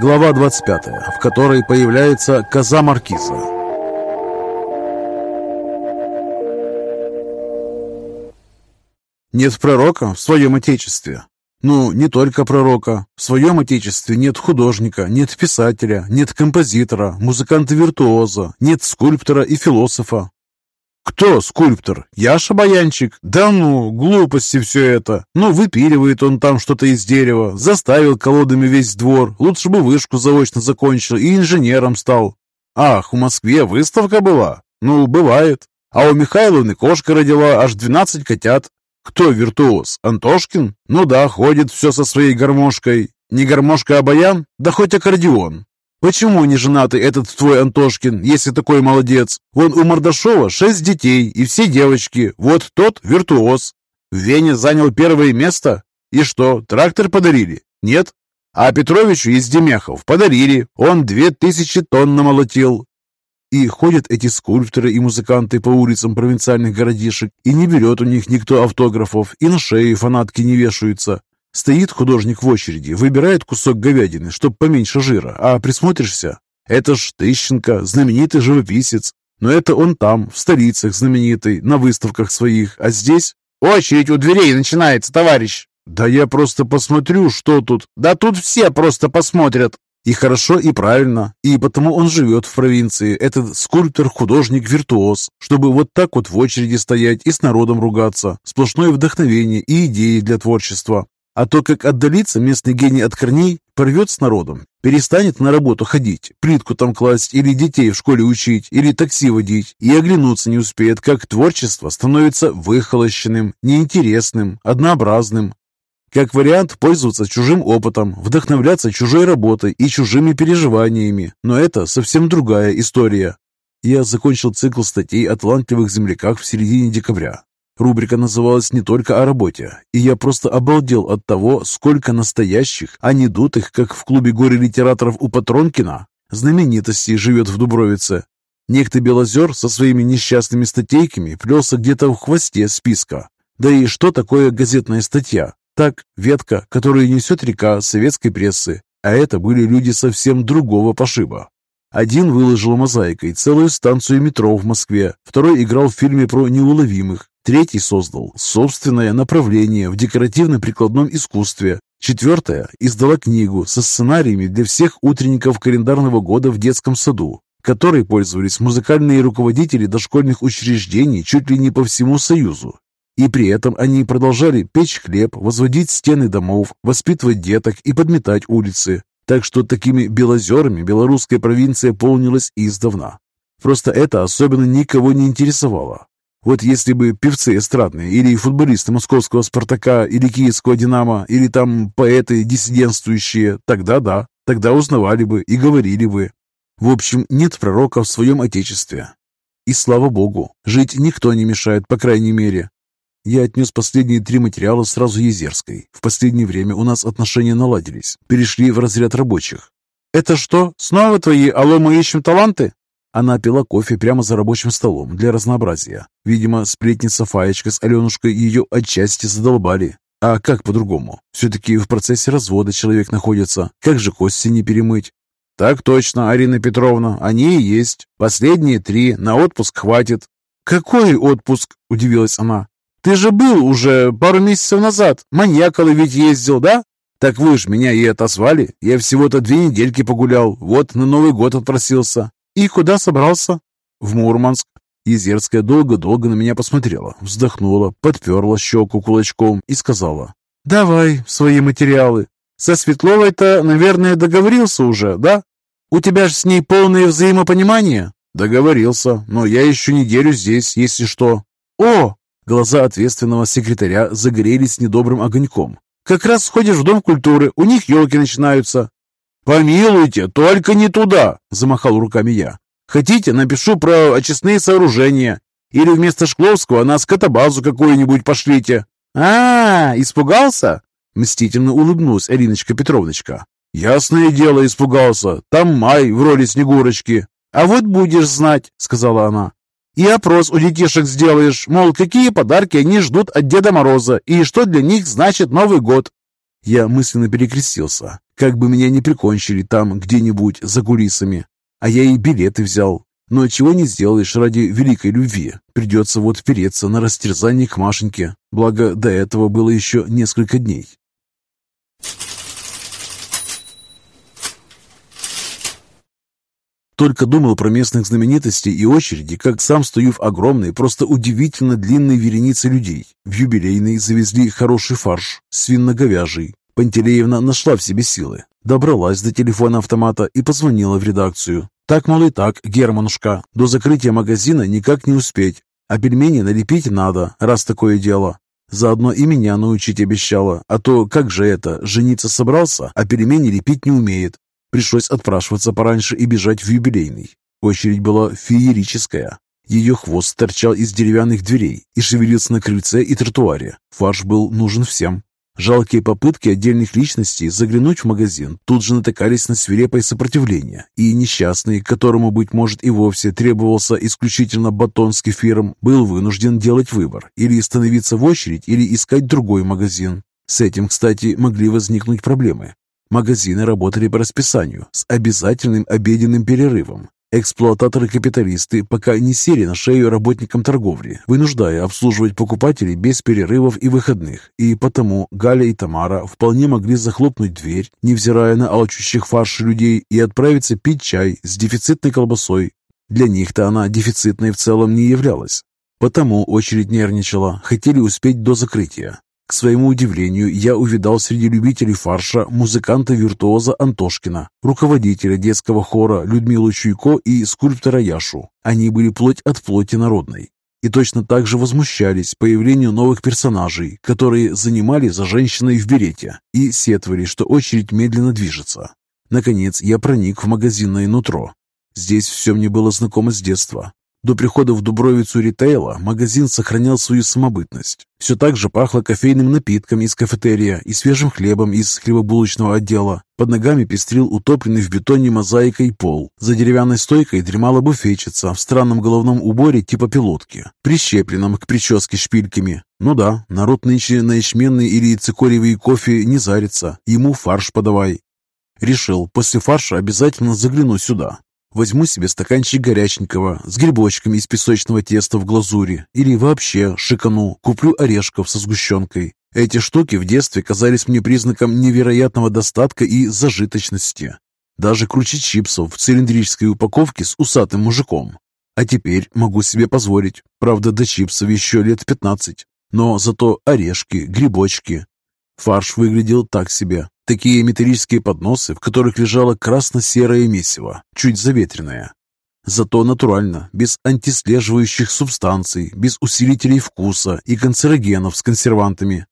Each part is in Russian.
Глава 25, в которой появляется коза Маркиза. Нет пророка в своем отечестве. Ну, не только пророка. В своем отечестве нет художника, нет писателя, нет композитора, музыканта-виртуоза, нет скульптора и философа. «Кто скульптор? Я шабаянчик? Да ну, глупости все это. Ну, выпиливает он там что-то из дерева, заставил колодами весь двор. Лучше бы вышку заочно закончил и инженером стал. Ах, в Москве выставка была? Ну, бывает. А у Михайловны кошка родила аж 12 котят. Кто виртуоз? Антошкин? Ну да, ходит все со своей гармошкой. Не гармошка, а баян? Да хоть аккордеон. Почему не женатый этот твой Антошкин, если такой молодец? Он у Мордашова шесть детей, и все девочки. Вот тот виртуоз. В Вене занял первое место. И что, трактор подарили? Нет? А Петровичу из Демяхов подарили. Он две тысячи тонн намолотил. И ходят эти скульпторы и музыканты по улицам провинциальных городишек, и не берет у них никто автографов, и на шее фанатки не вешаются. Стоит художник в очереди, выбирает кусок говядины, чтоб поменьше жира, а присмотришься. Это ж Тыщенко, знаменитый живописец. Но это он там, в столицах знаменитый, на выставках своих, а здесь... «Очередь у дверей начинается, товарищ!» «Да я просто посмотрю, что тут...» «Да тут все просто посмотрят!» И хорошо, и правильно. И потому он живет в провинции, этот скульптор-художник-виртуоз, чтобы вот так вот в очереди стоять и с народом ругаться. Сплошное вдохновение и идеи для творчества. А то, как отдалится местный гений от корней, порвет с народом, перестанет на работу ходить, плитку там класть или детей в школе учить, или такси водить, и оглянуться не успеет, как творчество становится выхолощенным, неинтересным, однообразным. Как вариант, пользоваться чужим опытом, вдохновляться чужой работой и чужими переживаниями, но это совсем другая история. Я закончил цикл статей о талантливых земляках в середине декабря. Рубрика называлась не только о работе, и я просто обалдел от того, сколько настоящих, а не дутых, как в клубе горе-литераторов у Патронкина, знаменитостей живет в Дубровице. Некто Белозер со своими несчастными статейками плелся где-то в хвосте списка. Да и что такое газетная статья? Так, ветка, которую несет река советской прессы. А это были люди совсем другого пошиба. Один выложил мозаикой целую станцию метро в Москве, второй играл в фильме про неуловимых, Третий создал собственное направление в декоративно-прикладном искусстве. Четвертое издала книгу со сценариями для всех утренников календарного года в детском саду, которой пользовались музыкальные руководители дошкольных учреждений чуть ли не по всему Союзу. И при этом они продолжали печь хлеб, возводить стены домов, воспитывать деток и подметать улицы. Так что такими белозерами белорусская провинция полнилась издавна. Просто это особенно никого не интересовало. Вот если бы певцы эстрадные, или футболисты московского «Спартака», или киевского «Динамо», или там поэты диссидентствующие, тогда да, тогда узнавали бы и говорили бы. В общем, нет пророка в своем отечестве. И слава богу, жить никто не мешает, по крайней мере. Я отнес последние три материала сразу Езерской. В последнее время у нас отношения наладились, перешли в разряд рабочих. «Это что, снова твои «Алло, мы ищем таланты»?» Она пила кофе прямо за рабочим столом для разнообразия. Видимо, сплетница Фаечка с Аленушкой ее отчасти задолбали. А как по-другому? Все-таки в процессе развода человек находится. Как же кости не перемыть? Так точно, Арина Петровна, они и есть. Последние три, на отпуск хватит. Какой отпуск? Удивилась она. Ты же был уже пару месяцев назад. Маньяк ведь ездил, да? Так вы ж меня и отозвали. Я всего-то две недельки погулял. Вот на Новый год отпросился. «И куда собрался?» «В Мурманск». Езерская долго-долго на меня посмотрела, вздохнула, подперла щеку кулачком и сказала. «Давай свои материалы. Со Светловой-то, наверное, договорился уже, да? У тебя же с ней полное взаимопонимание?» «Договорился, но я еще неделю здесь, если что». «О!» Глаза ответственного секретаря загорелись недобрым огоньком. «Как раз сходишь в Дом культуры, у них елки начинаются. «Помилуйте, только не туда!» – замахал руками я. «Хотите, напишу про очистные сооружения. Или вместо Шкловского на скотобазу какую-нибудь пошлите». «А, испугался?» – мстительно улыбнулась Ариночка Петровночка. «Ясное дело, испугался. Там май в роли Снегурочки». «А вот будешь знать», – сказала она. «И опрос у детишек сделаешь, мол, какие подарки они ждут от Деда Мороза и что для них значит Новый год». Я мысленно перекрестился. Как бы меня не прикончили там где-нибудь за кулисами. А я и билеты взял. Но чего не сделаешь ради великой любви. Придется вот переться на растерзание к Машеньке. Благо, до этого было еще несколько дней. Только думал про местных знаменитостей и очереди, как сам стою в огромной, просто удивительно длинной веренице людей. В юбилейный завезли хороший фарш, свино-говяжий. Пантелеевна нашла в себе силы, добралась до телефона автомата и позвонила в редакцию. Так, мол, и так, Германушка, до закрытия магазина никак не успеть, а пельмени налепить надо, раз такое дело. Заодно и меня научить обещала, а то как же это, жениться собрался, а пельмени лепить не умеет. Пришлось отпрашиваться пораньше и бежать в юбилейный. Очередь была феерическая. Ее хвост торчал из деревянных дверей и шевелился на крыльце и тротуаре. Фарш был нужен всем. Жалкие попытки отдельных личностей заглянуть в магазин тут же натыкались на свирепое сопротивление, и несчастный, которому, быть может, и вовсе требовался исключительно батон с кефиром, был вынужден делать выбор или становиться в очередь, или искать другой магазин. С этим, кстати, могли возникнуть проблемы. Магазины работали по расписанию с обязательным обеденным перерывом. Эксплуататоры-капиталисты пока не сели на шею работникам торговли, вынуждая обслуживать покупателей без перерывов и выходных, и потому Галя и Тамара вполне могли захлопнуть дверь, невзирая на алчущих фарш людей, и отправиться пить чай с дефицитной колбасой. Для них-то она дефицитной в целом не являлась. Потому очередь нервничала, хотели успеть до закрытия. К своему удивлению, я увидал среди любителей фарша музыканта-виртуоза Антошкина, руководителя детского хора Людмилу Чуйко и скульптора Яшу. Они были плоть от плоти народной. И точно так же возмущались появлению новых персонажей, которые занимали за женщиной в берете и сетовали, что очередь медленно движется. Наконец, я проник в магазинное нутро. Здесь все мне было знакомо с детства. До прихода в Дубровицу ритейла магазин сохранял свою самобытность. Все так же пахло кофейным напитком из кафетерия и свежим хлебом из хлебобулочного отдела. Под ногами пестрил утопленный в бетоне мозаикой пол. За деревянной стойкой дремала буфетчица в странном головном уборе типа пилотки, прищепленном к прическе шпильками. Ну да, народ нынче на ячменный или цикоревый кофе не зарится, ему фарш подавай. Решил, после фарша обязательно загляну сюда. Возьму себе стаканчик горяченького с грибочками из песочного теста в глазури или вообще шикану, куплю орешков со сгущенкой. Эти штуки в детстве казались мне признаком невероятного достатка и зажиточности. Даже круче чипсов в цилиндрической упаковке с усатым мужиком. А теперь могу себе позволить. Правда, до чипсов еще лет 15. Но зато орешки, грибочки. Фарш выглядел так себе. Такие металлические подносы, в которых лежало красно-серое месиво, чуть заветренное. Зато натурально, без антислеживающих субстанций, без усилителей вкуса и канцерогенов с консервантами.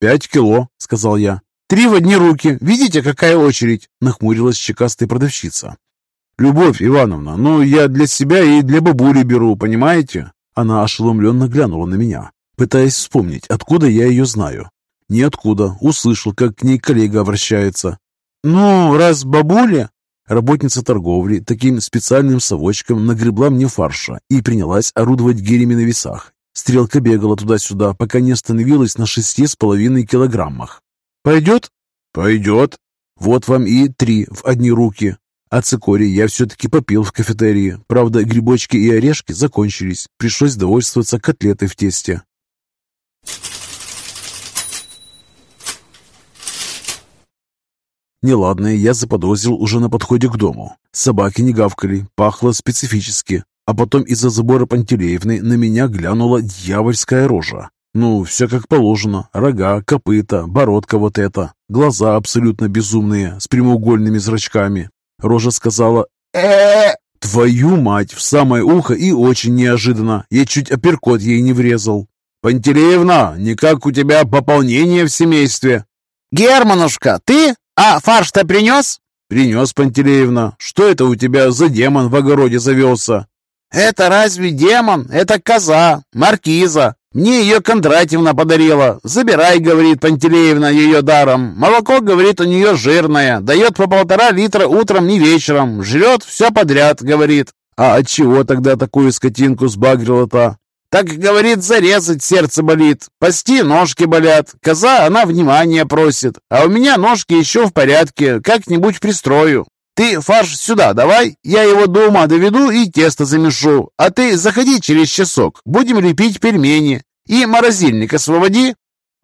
«Пять кило», — сказал я. «Три в одни руки. Видите, какая очередь?» — нахмурилась щекастая продавщица. «Любовь Ивановна, ну я для себя и для бабули беру, понимаете?» Она ошеломленно глянула на меня, пытаясь вспомнить, откуда я ее знаю. Ниоткуда. Услышал, как к ней коллега обращается. «Ну, раз бабуля...» Работница торговли таким специальным совочком нагребла мне фарша и принялась орудовать гирями на весах. Стрелка бегала туда-сюда, пока не остановилась на шести с половиной килограммах. «Пойдет?» «Пойдет. Вот вам и три в одни руки. А цикорий я все-таки попил в кафетерии. Правда, грибочки и орешки закончились. Пришлось довольствоваться котлетой в тесте. Неладное я заподозрил уже на подходе к дому. Собаки не гавкали, пахло специфически. А потом из-за забора Пантелеевны на меня глянула дьявольская рожа. Ну, все как положено. Рога, копыта, бородка вот эта. Глаза абсолютно безумные, с прямоугольными зрачками. Рожа сказала э Твою мать, в самое ухо и очень неожиданно. Я чуть апперкот ей не врезал. «Пантелеевна, никак у тебя пополнение в семействе?» «Германушка, ты?» «А фарш-то принес?» «Принес, Пантелеевна. Что это у тебя за демон в огороде завелся?» «Это разве демон? Это коза, маркиза. Мне ее Кондратьевна подарила. Забирай, говорит Пантелеевна, ее даром. Молоко, говорит, у нее жирное. Дает по полтора литра утром и вечером. Жрет все подряд, говорит. А от чего тогда такую скотинку сбагрила-то? Так, говорит, зарезать сердце болит, пасти ножки болят. Коза, она внимание просит, а у меня ножки еще в порядке, как-нибудь пристрою. Ты фарш сюда давай, я его до ума доведу и тесто замешу. А ты заходи через часок, будем лепить пельмени. И морозильник освободи,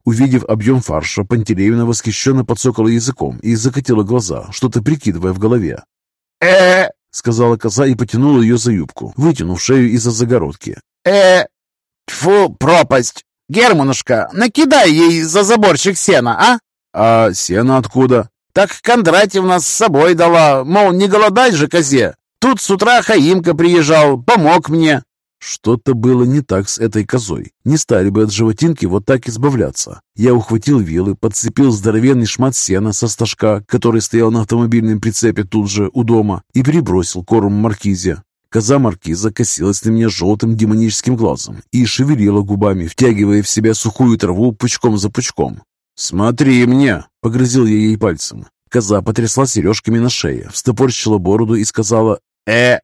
Увидев объем фарша, Пантелеевна восхищенно подсокала языком и закатила глаза, что-то прикидывая в голове. э сказала коза и потянула ее за юбку, вытянув шею из-за загородки. э Тьфу, пропасть! Германушка, накидай ей за заборчик сена, а? А сено откуда? Так Кондратьевна с собой дала, мол, не голодать же козе. Тут с утра Хаимка приезжал, помог мне. Что-то было не так с этой козой. Не стали бы от животинки вот так избавляться. Я ухватил вилы, подцепил здоровенный шмат сена со стажка, который стоял на автомобильном прицепе тут же, у дома, и перебросил корм маркизе. Коза маркиза косилась на меня желтым демоническим глазом и шевелила губами, втягивая в себя сухую траву пучком за пучком. «Смотри мне!» — погрозил я ей пальцем. Коза потрясла сережками на шее, встопорщила бороду и сказала «Э,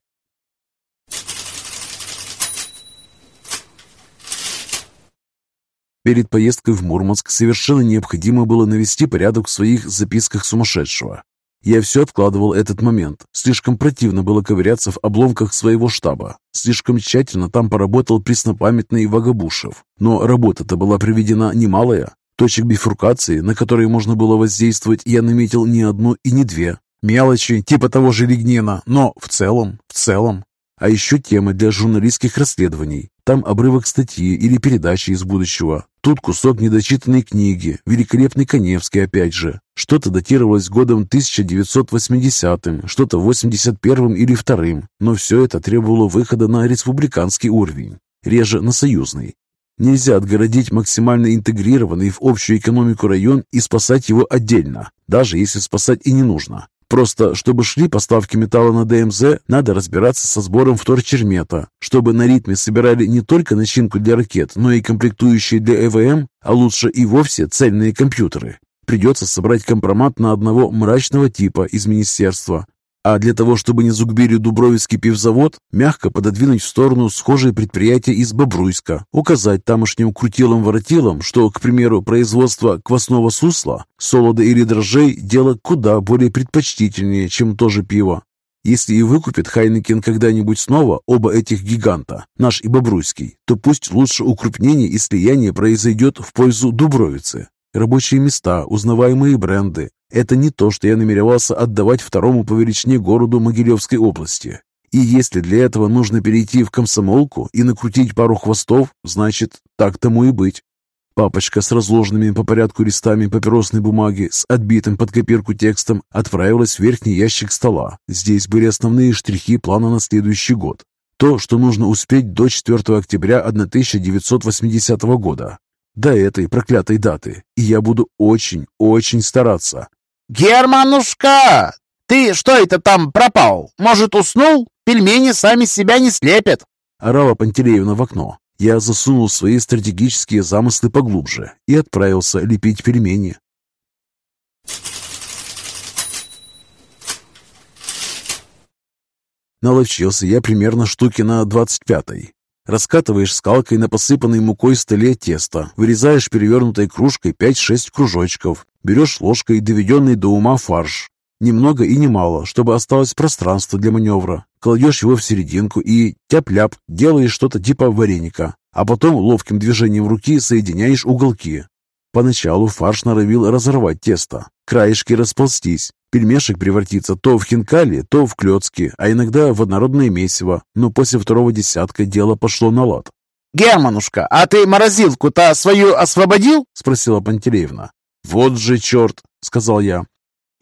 Перед поездкой в Мурманск совершенно необходимо было навести порядок в своих записках сумасшедшего. Я все откладывал этот момент. Слишком противно было ковыряться в обломках своего штаба. Слишком тщательно там поработал преснопамятный Вагабушев. Но работа-то была приведена немалая. Точек бифуркации, на которые можно было воздействовать, я наметил не одну и не две. Мелочи, типа того же Лигнина, но в целом, в целом. А еще темы для журналистских расследований. Там обрывок статьи или передачи из будущего. Тут кусок недочитанной книги, великолепный Коневский опять же. Что-то датировалось годом 1980-м, что-то 81-м или 2-м, но все это требовало выхода на республиканский уровень, реже на союзный. Нельзя отгородить максимально интегрированный в общую экономику район и спасать его отдельно, даже если спасать и не нужно. Просто, чтобы шли поставки металла на ДМЗ, надо разбираться со сбором вторчермета, чтобы на ритме собирали не только начинку для ракет, но и комплектующие для ЭВМ, а лучше и вовсе цельные компьютеры. Придется собрать компромат на одного мрачного типа из министерства, а для того, чтобы не загубили Дубровицкий пивзавод, мягко пододвинуть в сторону схожие предприятия из Бобруйска, указать тамошним крутилам-воротилам, что, к примеру, производство квасного сусла, солода или дрожжей – дело куда более предпочтительнее, чем то же пиво. Если и выкупит Хайнекен когда-нибудь снова оба этих гиганта, наш и Бобруйский, то пусть лучше укрупнение и слияние произойдет в пользу Дубровицы. Рабочие места, узнаваемые бренды, это не то, что я намеревался отдавать второму по величине городу Могилевской области. И если для этого нужно перейти в комсомолку и накрутить пару хвостов, значит, так тому и быть. Папочка с разложенными по порядку листами папиросной бумаги с отбитым под копирку текстом отправилась в верхний ящик стола. Здесь были основные штрихи плана на следующий год. То, что нужно успеть до 4 октября 1980 года. До этой проклятой даты. И я буду очень, очень стараться. «Германушка, ты что это там пропал? Может, уснул? Пельмени сами себя не слепят!» Орала Пантелеевна в окно. Я засунул свои стратегические замыслы поглубже и отправился лепить пельмени. Наловчился я примерно штуки на двадцать пятой. Раскатываешь скалкой на посыпанной мукой столе тесто, вырезаешь перевернутой кружкой 5-6 кружочков, берешь ложкой доведенный до ума фарш. Немного и немало, чтобы осталось пространство для маневра. Кладешь его в серединку и тяп-ляп, делаешь что-то типа вареника, а потом ловким движением руки соединяешь уголки. Поначалу фарш норовил разорвать тесто, краешки расползтись, Пельмешек превратится то в хинкали, то в клетки, а иногда в однородное месиво, но после второго десятка дело пошло на лад. «Германушка, а ты морозилку-то свою освободил?» — спросила Пантелеевна. «Вот же черт!» — сказал я.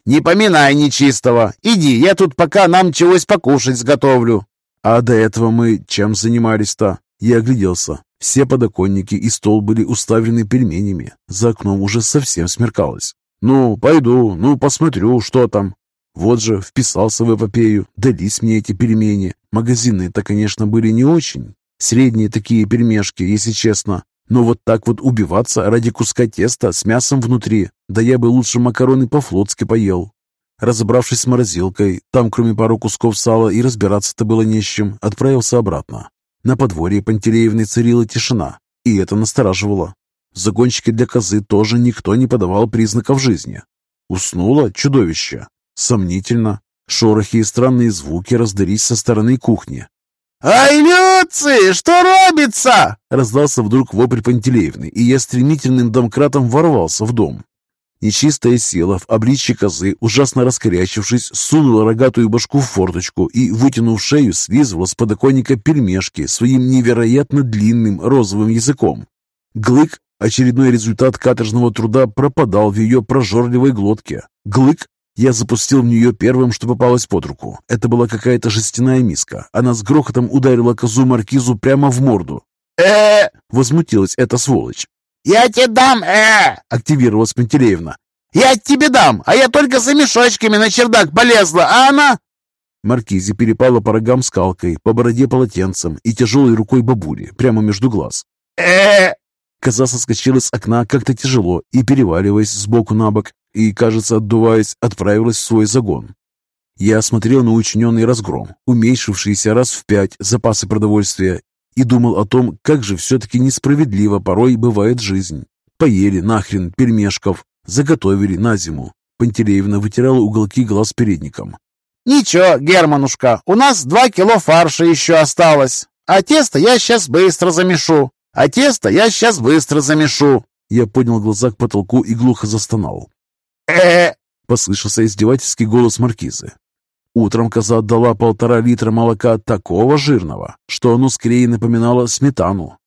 «Не поминай нечистого. Иди, я тут пока нам чегось покушать сготовлю». «А до этого мы чем занимались-то?» Я огляделся. Все подоконники и стол были уставлены пельменями. За окном уже совсем смеркалось. «Ну, пойду, ну, посмотрю, что там». Вот же, вписался в эпопею, дались мне эти пельмени. Магазинные-то, конечно, были не очень. Средние такие пельмешки, если честно. Но вот так вот убиваться ради куска теста с мясом внутри, да я бы лучше макароны по-флотски поел. Разобравшись с морозилкой, там кроме пару кусков сала и разбираться-то было не с чем, отправился обратно. На подворье Пантелеевны царила тишина, и это настораживало. Загонщики для козы тоже никто не подавал признаков жизни. Уснуло чудовище. Сомнительно. Шорохи и странные звуки раздались со стороны кухни. «Ай, Люци, что робится?» Раздался вдруг вопль Пантелеевны, и я стремительным домкратом ворвался в дом. Нечистая сила в обличье козы, ужасно раскорячившись, сунула рогатую башку в форточку и, вытянув шею, слизывала с подоконника пельмешки своим невероятно длинным розовым языком. Глык, очередной результат каторжного труда, пропадал в ее прожорливой глотке. Глык, я запустил в нее первым, что попалось под руку. Это была какая-то жестяная миска. Она с грохотом ударила козу-маркизу прямо в морду. э Возмутилась эта сволочь. «Я тебе дам, э!» — активировалась Пантелеевна. «Я тебе дам, а я только за мешочками на чердак полезла, а она...» Маркизе перепала по рогам скалкой, по бороде полотенцем и тяжелой рукой бабули, прямо между глаз. э Коза соскочила с окна как-то тяжело и, переваливаясь сбоку на бок, и, кажется, отдуваясь, отправилась в свой загон. Я смотрел на учиненный разгром, уменьшившийся раз в пять запасы продовольствия, и думал о том, как же все-таки несправедливо порой бывает жизнь. Поели нахрен пельмешков, заготовили на зиму. Пантелеевна вытирала уголки глаз передником. «Ничего, Германушка, у нас два кило фарша еще осталось, а тесто я сейчас быстро замешу, а тесто я сейчас быстро замешу». Я поднял глаза к потолку и глухо застонал э послышался издевательский голос маркизы. Утром коза отдала полтора литра молока такого жирного, что оно скорее напоминало сметану.